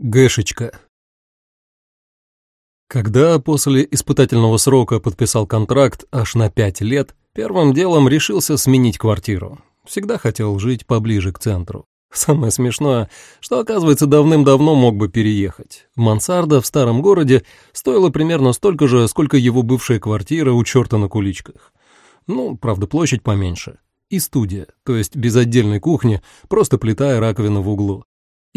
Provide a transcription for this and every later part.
Гэшечка. Когда после испытательного срока подписал контракт аж на пять лет, первым делом решился сменить квартиру. Всегда хотел жить поближе к центру. Самое смешное, что, оказывается, давным-давно мог бы переехать. Мансарда в старом городе стоила примерно столько же, сколько его бывшая квартира у черта на куличках. Ну, правда, площадь поменьше. И студия, то есть без отдельной кухни, просто плита и раковина в углу.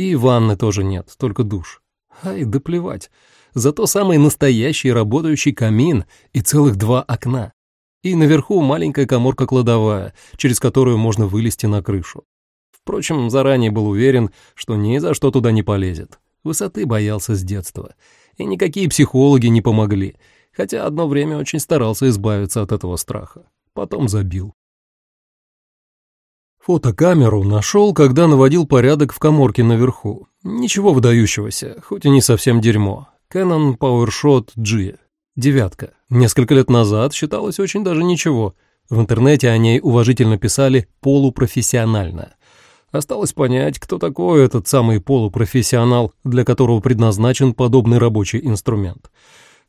И ванны тоже нет, только душ. Ай, да плевать. Зато самый настоящий работающий камин и целых два окна. И наверху маленькая коморка-кладовая, через которую можно вылезти на крышу. Впрочем, заранее был уверен, что ни за что туда не полезет. Высоты боялся с детства. И никакие психологи не помогли, хотя одно время очень старался избавиться от этого страха. Потом забил. Фотокамеру нашел, когда наводил порядок в коморке наверху. Ничего выдающегося, хоть и не совсем дерьмо. Canon PowerShot G. Девятка. Несколько лет назад считалось очень даже ничего. В интернете о ней уважительно писали полупрофессионально. Осталось понять, кто такой этот самый полупрофессионал, для которого предназначен подобный рабочий инструмент.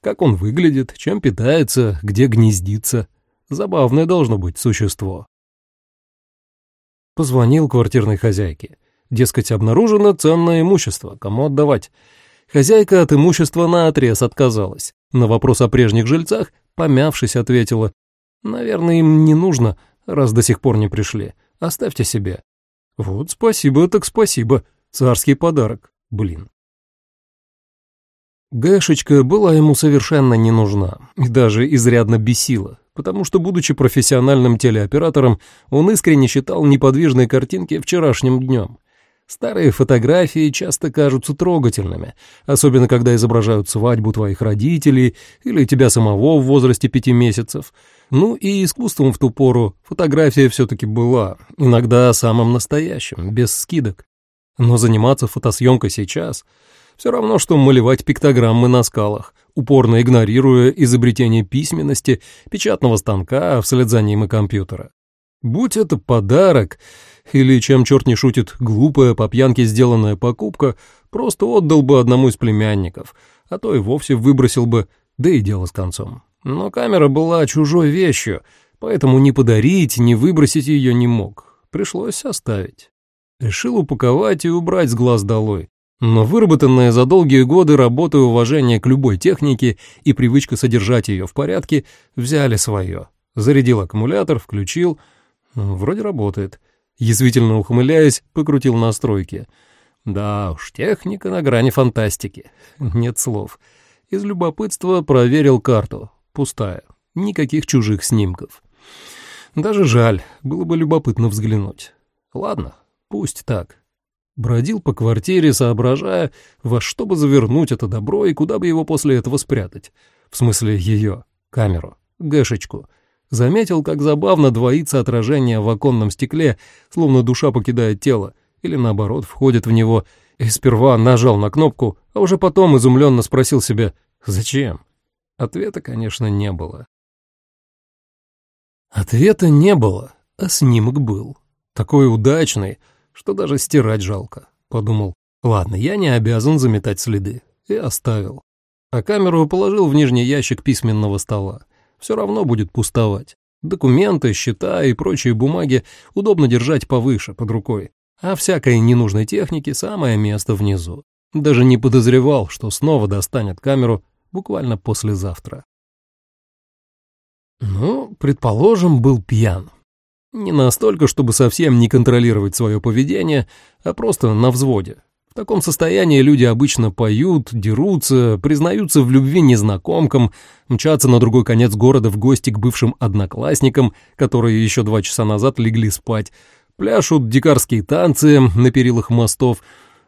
Как он выглядит, чем питается, где гнездится. Забавное должно быть существо. Позвонил квартирной хозяйке. Дескать, обнаружено ценное имущество, кому отдавать. Хозяйка от имущества наотрез отказалась. На вопрос о прежних жильцах, помявшись, ответила, «Наверное, им не нужно, раз до сих пор не пришли. Оставьте себе». «Вот спасибо, так спасибо. Царский подарок. Блин». Гэшечка была ему совершенно не нужна и даже изрядно бесила потому что, будучи профессиональным телеоператором, он искренне считал неподвижные картинки вчерашним днем. Старые фотографии часто кажутся трогательными, особенно когда изображают свадьбу твоих родителей или тебя самого в возрасте пяти месяцев. Ну и искусством в ту пору фотография все-таки была, иногда самым настоящим, без скидок. Но заниматься фотосъемкой сейчас все равно, что малевать пиктограммы на скалах, упорно игнорируя изобретение письменности, печатного станка, а вслед за ним и компьютера. Будь это подарок, или, чем черт не шутит, глупая по пьянке сделанная покупка, просто отдал бы одному из племянников, а то и вовсе выбросил бы, да и дело с концом. Но камера была чужой вещью, поэтому ни подарить, ни выбросить ее не мог. Пришлось оставить. Решил упаковать и убрать с глаз долой. Но выработанное за долгие годы работы уважение к любой технике и привычка содержать ее в порядке взяли свое. Зарядил аккумулятор, включил. Ну, вроде работает. Язвительно ухмыляясь, покрутил настройки. Да уж, техника на грани фантастики. Нет слов. Из любопытства проверил карту. Пустая. Никаких чужих снимков. Даже жаль, было бы любопытно взглянуть. Ладно, пусть так бродил по квартире, соображая, во что бы завернуть это добро и куда бы его после этого спрятать. В смысле ее, камеру, гэшечку. Заметил, как забавно двоится отражение в оконном стекле, словно душа покидает тело, или наоборот, входит в него, и сперва нажал на кнопку, а уже потом изумленно спросил себя «Зачем?». Ответа, конечно, не было. Ответа не было, а снимок был. Такой удачный — что даже стирать жалко. Подумал, ладно, я не обязан заметать следы. И оставил. А камеру положил в нижний ящик письменного стола. Все равно будет пустовать. Документы, счета и прочие бумаги удобно держать повыше, под рукой. А всякой ненужной техники самое место внизу. Даже не подозревал, что снова достанет камеру буквально послезавтра. Ну, предположим, был пьян. Не настолько, чтобы совсем не контролировать свое поведение, а просто на взводе. В таком состоянии люди обычно поют, дерутся, признаются в любви незнакомкам, мчатся на другой конец города в гости к бывшим одноклассникам, которые еще два часа назад легли спать, пляшут дикарские танцы на перилах мостов,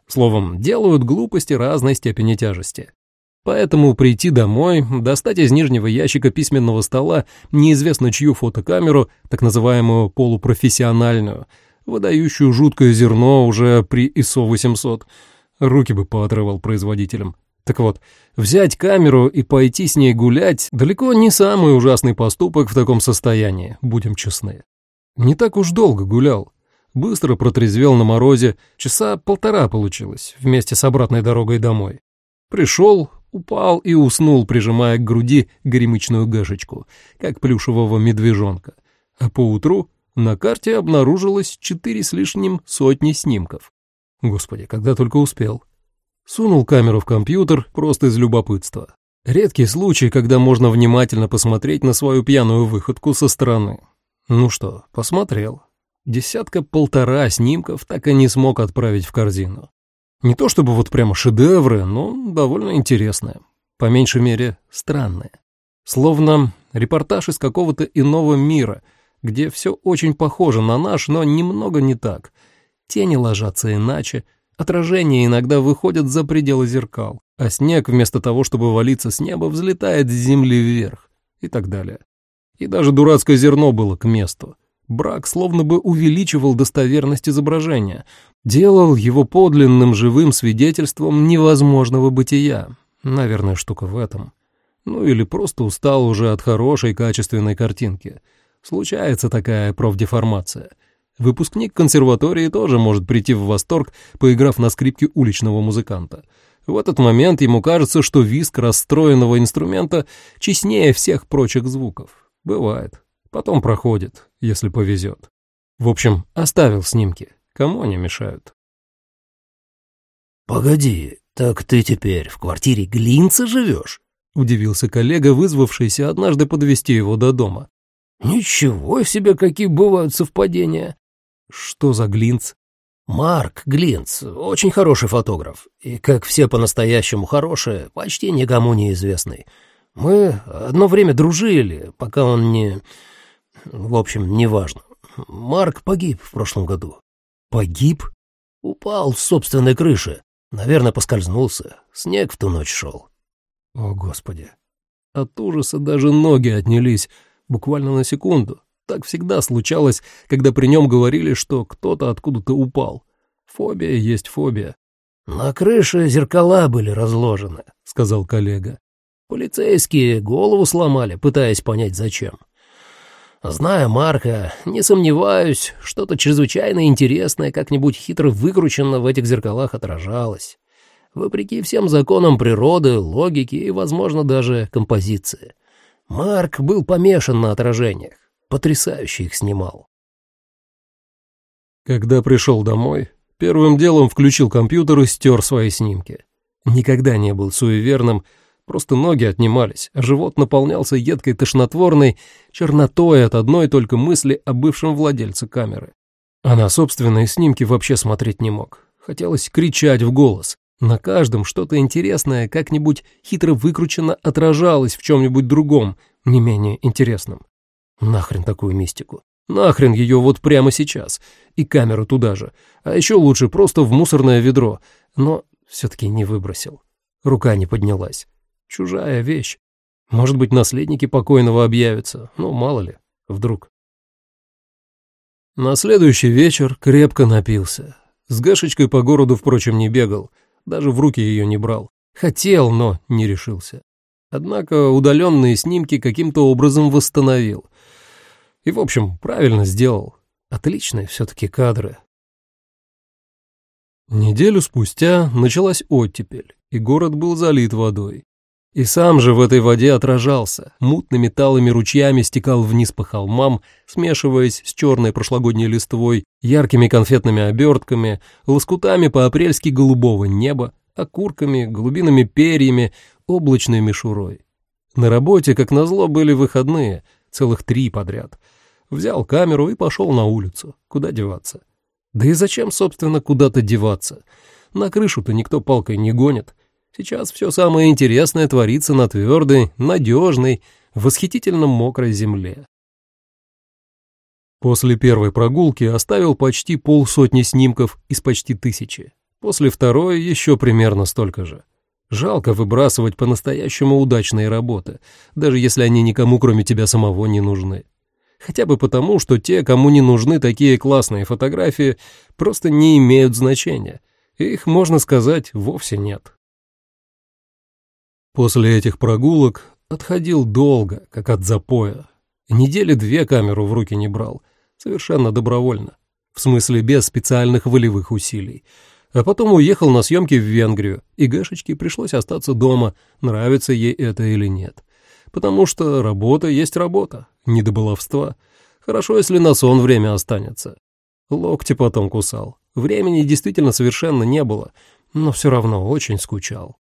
словом, делают глупости разной степени тяжести. Поэтому прийти домой, достать из нижнего ящика письменного стола неизвестно чью фотокамеру, так называемую полупрофессиональную, выдающую жуткое зерно уже при ISO 800, руки бы поотрывал производителям. Так вот, взять камеру и пойти с ней гулять – далеко не самый ужасный поступок в таком состоянии, будем честны. Не так уж долго гулял. Быстро протрезвел на морозе, часа полтора получилось, вместе с обратной дорогой домой. Пришел, упал и уснул, прижимая к груди гремычную гашечку, как плюшевого медвежонка. А поутру на карте обнаружилось четыре с лишним сотни снимков. Господи, когда только успел. Сунул камеру в компьютер просто из любопытства. Редкий случай, когда можно внимательно посмотреть на свою пьяную выходку со стороны. Ну что, посмотрел. Десятка-полтора снимков так и не смог отправить в корзину. Не то чтобы вот прямо шедевры, но довольно интересные. По меньшей мере, странные. Словно репортаж из какого-то иного мира, где все очень похоже на наш, но немного не так. Тени ложатся иначе, отражения иногда выходят за пределы зеркал, а снег вместо того, чтобы валиться с неба, взлетает с земли вверх и так далее. И даже дурацкое зерно было к месту. Брак словно бы увеличивал достоверность изображения, делал его подлинным живым свидетельством невозможного бытия. Наверное, штука в этом. Ну или просто устал уже от хорошей качественной картинки. Случается такая профдеформация. Выпускник консерватории тоже может прийти в восторг, поиграв на скрипке уличного музыканта. В этот момент ему кажется, что виск расстроенного инструмента честнее всех прочих звуков. Бывает. Потом проходит если повезет. В общем, оставил снимки, кому они мешают. «Погоди, так ты теперь в квартире Глинца живешь?» — удивился коллега, вызвавшийся однажды подвести его до дома. «Ничего себе, какие бывают совпадения!» «Что за Глинц?» «Марк Глинц, очень хороший фотограф, и, как все по-настоящему хорошие, почти никому не известный. Мы одно время дружили, пока он не...» В общем, неважно. Марк погиб в прошлом году. Погиб? Упал с собственной крыши. Наверное, поскользнулся. Снег в ту ночь шел. О, Господи. От ужаса даже ноги отнялись. Буквально на секунду. Так всегда случалось, когда при нем говорили, что кто-то откуда-то упал. Фобия есть фобия. «На крыше зеркала были разложены», — сказал коллега. «Полицейские голову сломали, пытаясь понять, зачем. Зная Марка, не сомневаюсь, что-то чрезвычайно интересное как-нибудь хитро выкручено в этих зеркалах отражалось. Вопреки всем законам природы, логики и, возможно, даже композиции. Марк был помешан на отражениях, потрясающе их снимал. Когда пришел домой, первым делом включил компьютер и стер свои снимки. Никогда не был суеверным, Просто ноги отнимались, а живот наполнялся едкой тошнотворной чернотой от одной только мысли о бывшем владельце камеры. А на собственные снимки вообще смотреть не мог. Хотелось кричать в голос. На каждом что-то интересное как-нибудь хитро выкручено отражалось в чем-нибудь другом, не менее интересном. Нахрен такую мистику. Нахрен ее вот прямо сейчас. И камеру туда же. А еще лучше просто в мусорное ведро. Но все-таки не выбросил. Рука не поднялась. Чужая вещь. Может быть, наследники покойного объявятся, ну, мало ли, вдруг. На следующий вечер крепко напился. С Гашечкой по городу, впрочем, не бегал, даже в руки ее не брал. Хотел, но не решился. Однако удаленные снимки каким-то образом восстановил. И, в общем, правильно сделал. Отличные все-таки кадры. Неделю спустя началась оттепель, и город был залит водой. И сам же в этой воде отражался, мутными талыми ручьями стекал вниз по холмам, смешиваясь с черной прошлогодней листвой, яркими конфетными обертками, лоскутами по-апрельски голубого неба, окурками, голубиными перьями, облачной мишурой. На работе, как назло, были выходные, целых три подряд. Взял камеру и пошел на улицу. Куда деваться? Да и зачем, собственно, куда-то деваться? На крышу-то никто палкой не гонит. Сейчас все самое интересное творится на твердой, надежной, восхитительно мокрой земле. После первой прогулки оставил почти полсотни снимков из почти тысячи. После второй еще примерно столько же. Жалко выбрасывать по-настоящему удачные работы, даже если они никому кроме тебя самого не нужны. Хотя бы потому, что те, кому не нужны такие классные фотографии, просто не имеют значения. Их, можно сказать, вовсе нет. После этих прогулок отходил долго, как от запоя. Недели две камеру в руки не брал, совершенно добровольно, в смысле без специальных волевых усилий. А потом уехал на съемки в Венгрию, и Гашечке пришлось остаться дома, нравится ей это или нет. Потому что работа есть работа, не до баловства. Хорошо, если на сон время останется. Локти потом кусал. Времени действительно совершенно не было, но все равно очень скучал.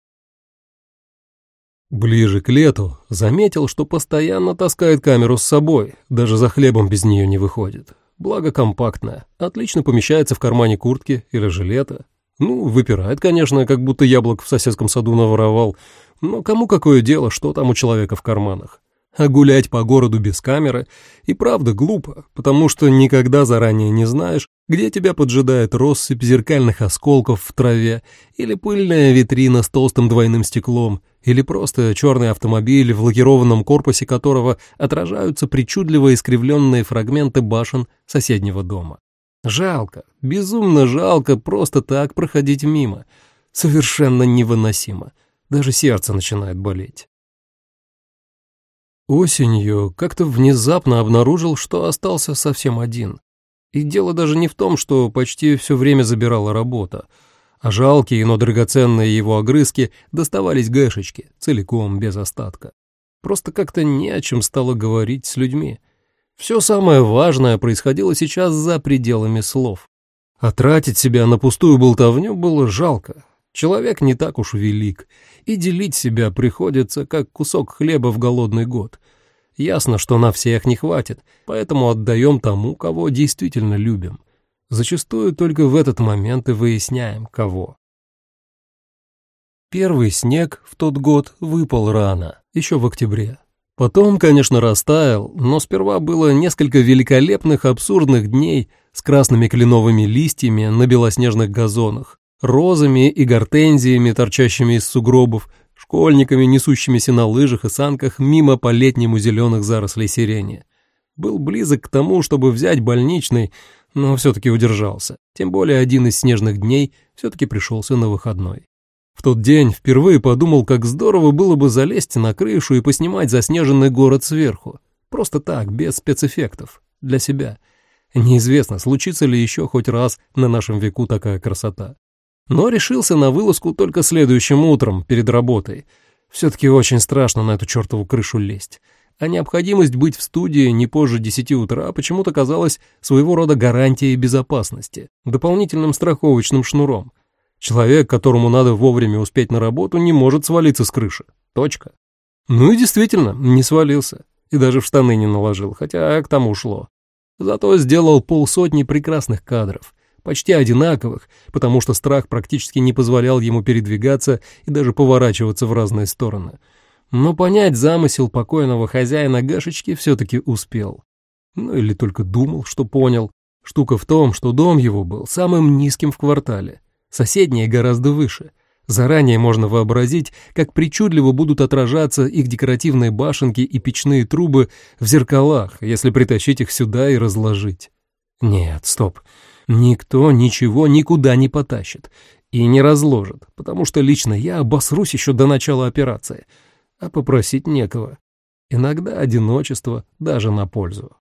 Ближе к лету заметил, что постоянно таскает камеру с собой, даже за хлебом без нее не выходит. Благо компактная, отлично помещается в кармане куртки или жилета. Ну, выпирает, конечно, как будто яблок в соседском саду наворовал, но кому какое дело, что там у человека в карманах. А гулять по городу без камеры и правда глупо, потому что никогда заранее не знаешь, где тебя поджидает россыпь зеркальных осколков в траве или пыльная витрина с толстым двойным стеклом, или просто черный автомобиль, в лакированном корпусе которого отражаются причудливо искривленные фрагменты башен соседнего дома. Жалко, безумно жалко просто так проходить мимо. Совершенно невыносимо. Даже сердце начинает болеть. Осенью как-то внезапно обнаружил, что остался совсем один. И дело даже не в том, что почти все время забирала работа, а жалкие, но драгоценные его огрызки доставались гэшечке, целиком, без остатка. Просто как-то не о чем стало говорить с людьми. Все самое важное происходило сейчас за пределами слов. А тратить себя на пустую болтовню было жалко. Человек не так уж велик, и делить себя приходится, как кусок хлеба в голодный год. Ясно, что на всех не хватит, поэтому отдаем тому, кого действительно любим. Зачастую только в этот момент и выясняем, кого. Первый снег в тот год выпал рано, еще в октябре. Потом, конечно, растаял, но сперва было несколько великолепных абсурдных дней с красными кленовыми листьями на белоснежных газонах, розами и гортензиями, торчащими из сугробов, школьниками, несущимися на лыжах и санках мимо по-летнему зеленых зарослей сирени. Был близок к тому, чтобы взять больничный, но все-таки удержался. Тем более один из снежных дней все-таки пришелся на выходной. В тот день впервые подумал, как здорово было бы залезть на крышу и поснимать заснеженный город сверху. Просто так, без спецэффектов. Для себя. Неизвестно, случится ли еще хоть раз на нашем веку такая красота но решился на вылазку только следующим утром перед работой. Все-таки очень страшно на эту чертову крышу лезть. А необходимость быть в студии не позже 10 утра почему-то казалась своего рода гарантией безопасности, дополнительным страховочным шнуром. Человек, которому надо вовремя успеть на работу, не может свалиться с крыши. Точка. Ну и действительно, не свалился. И даже в штаны не наложил, хотя к тому шло. Зато сделал полсотни прекрасных кадров — почти одинаковых, потому что страх практически не позволял ему передвигаться и даже поворачиваться в разные стороны. Но понять замысел покойного хозяина Гашечки все-таки успел. Ну или только думал, что понял. Штука в том, что дом его был самым низким в квартале, соседние гораздо выше — Заранее можно вообразить, как причудливо будут отражаться их декоративные башенки и печные трубы в зеркалах, если притащить их сюда и разложить. Нет, стоп никто ничего никуда не потащит и не разложит, потому что лично я обосрусь еще до начала операции, а попросить некого. Иногда одиночество даже на пользу.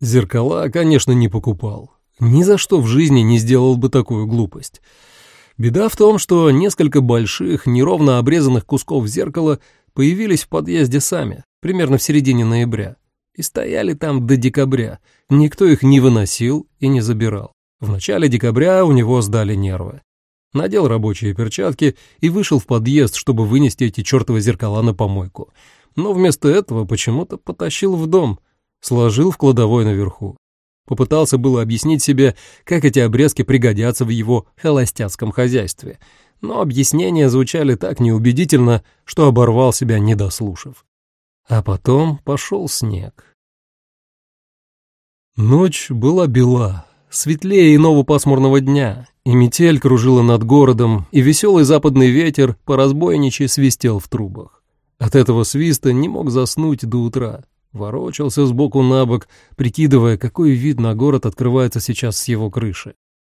Зеркала, конечно, не покупал. Ни за что в жизни не сделал бы такую глупость. Беда в том, что несколько больших, неровно обрезанных кусков зеркала появились в подъезде сами, примерно в середине ноября. И стояли там до декабря. Никто их не выносил и не забирал. В начале декабря у него сдали нервы. Надел рабочие перчатки и вышел в подъезд, чтобы вынести эти чертовы зеркала на помойку. Но вместо этого почему-то потащил в дом, сложил в кладовой наверху. Попытался было объяснить себе, как эти обрезки пригодятся в его холостяцком хозяйстве, но объяснения звучали так неубедительно, что оборвал себя, не дослушав. А потом пошел снег. Ночь была бела, светлее иного пасмурного дня, и метель кружила над городом, и веселый западный ветер по разбойничьи свистел в трубах. От этого свиста не мог заснуть до утра. Ворочался сбоку на бок, прикидывая, какой вид на город открывается сейчас с его крыши.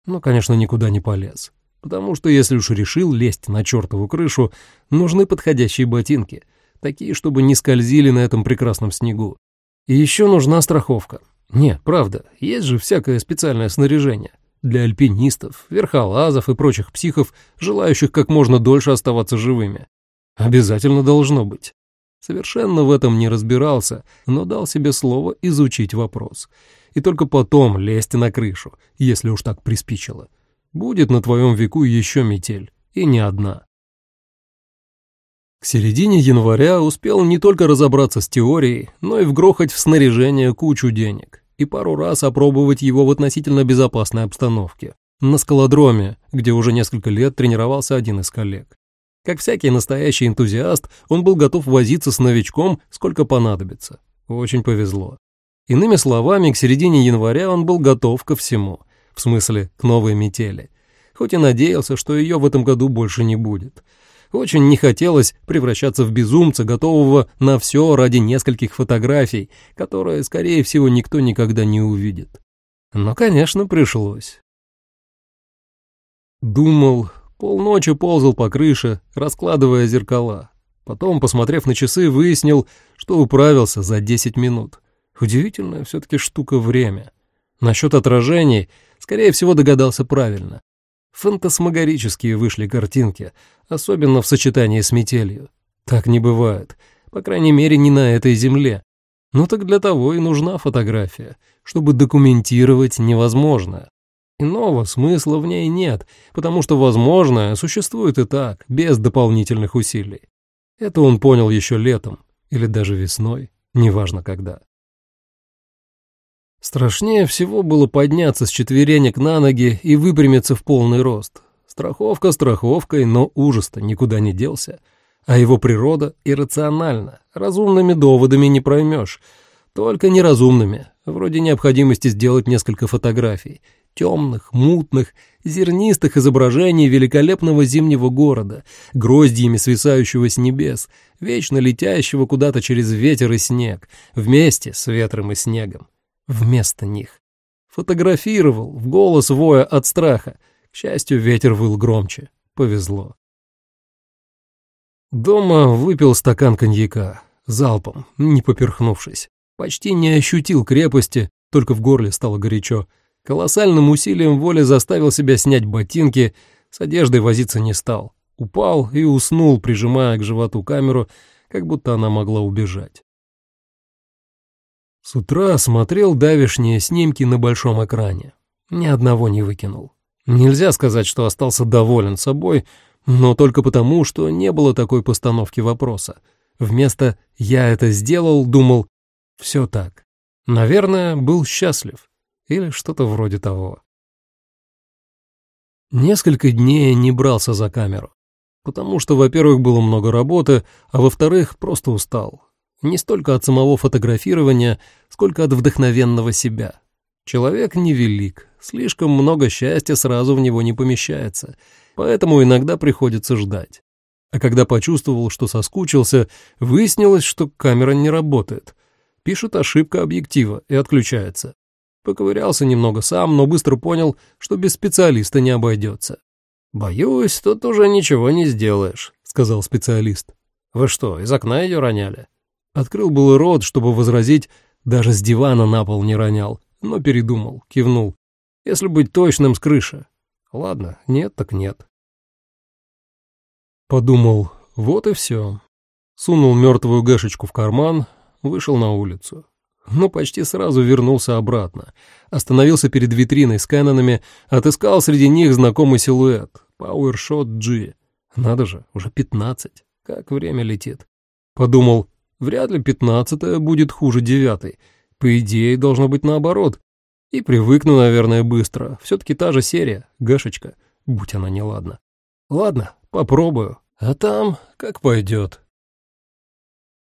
Но, конечно, никуда не полез. Потому что если уж решил лезть на чертову крышу, нужны подходящие ботинки такие, чтобы не скользили на этом прекрасном снегу. И еще нужна страховка. Не, правда, есть же всякое специальное снаряжение для альпинистов, верхолазов и прочих психов, желающих как можно дольше оставаться живыми. Обязательно должно быть. Совершенно в этом не разбирался, но дал себе слово изучить вопрос. И только потом лезть на крышу, если уж так приспичило. Будет на твоем веку еще метель, и не одна. К середине января успел не только разобраться с теорией, но и вгрохать в снаряжение кучу денег и пару раз опробовать его в относительно безопасной обстановке на скалодроме, где уже несколько лет тренировался один из коллег. Как всякий настоящий энтузиаст, он был готов возиться с новичком сколько понадобится. Очень повезло. Иными словами, к середине января он был готов ко всему, в смысле к новой метели, хоть и надеялся, что ее в этом году больше не будет – очень не хотелось превращаться в безумца, готового на все ради нескольких фотографий, которые, скорее всего, никто никогда не увидит. Но, конечно, пришлось. Думал, полночи ползал по крыше, раскладывая зеркала. Потом, посмотрев на часы, выяснил, что управился за 10 минут. Удивительная все-таки штука время. Насчет отражений, скорее всего, догадался правильно. Фантасмагорические вышли картинки, особенно в сочетании с метелью. Так не бывает, по крайней мере, не на этой земле. Но так для того и нужна фотография, чтобы документировать невозможное. Иного смысла в ней нет, потому что возможное существует и так, без дополнительных усилий. Это он понял еще летом или даже весной, неважно когда. Страшнее всего было подняться с четверенек на ноги и выпрямиться в полный рост. Страховка страховкой, но ужас-то никуда не делся. А его природа иррациональна, разумными доводами не проймешь. Только неразумными, вроде необходимости сделать несколько фотографий. Темных, мутных, зернистых изображений великолепного зимнего города, гроздьями свисающего с небес, вечно летящего куда-то через ветер и снег, вместе с ветром и снегом вместо них. Фотографировал, в голос воя от страха. К счастью, ветер выл громче. Повезло. Дома выпил стакан коньяка, залпом, не поперхнувшись. Почти не ощутил крепости, только в горле стало горячо. Колоссальным усилием воли заставил себя снять ботинки, с одеждой возиться не стал. Упал и уснул, прижимая к животу камеру, как будто она могла убежать. С утра смотрел давешние снимки на большом экране. Ни одного не выкинул. Нельзя сказать, что остался доволен собой, но только потому, что не было такой постановки вопроса. Вместо «я это сделал» думал «все так». Наверное, был счастлив. Или что-то вроде того. Несколько дней не брался за камеру. Потому что, во-первых, было много работы, а во-вторых, просто устал не столько от самого фотографирования, сколько от вдохновенного себя. Человек невелик, слишком много счастья сразу в него не помещается, поэтому иногда приходится ждать. А когда почувствовал, что соскучился, выяснилось, что камера не работает. Пишет ошибка объектива и отключается. Поковырялся немного сам, но быстро понял, что без специалиста не обойдется. «Боюсь, тут уже ничего не сделаешь», — сказал специалист. «Вы что, из окна ее роняли?» Открыл был рот, чтобы возразить, даже с дивана на пол не ронял, но передумал, кивнул. Если быть точным, с крыши. Ладно, нет так нет. Подумал, вот и все. Сунул мертвую гашечку в карман, вышел на улицу. Но почти сразу вернулся обратно. Остановился перед витриной с Кэнонами, отыскал среди них знакомый силуэт. Powershot G. Надо же, уже пятнадцать. Как время летит. Подумал, Вряд ли пятнадцатая будет хуже девятой. По идее, должно быть наоборот. И привыкну, наверное, быстро. Все-таки та же серия, Гашечка, будь она неладна. Ладно, попробую. А там как пойдет.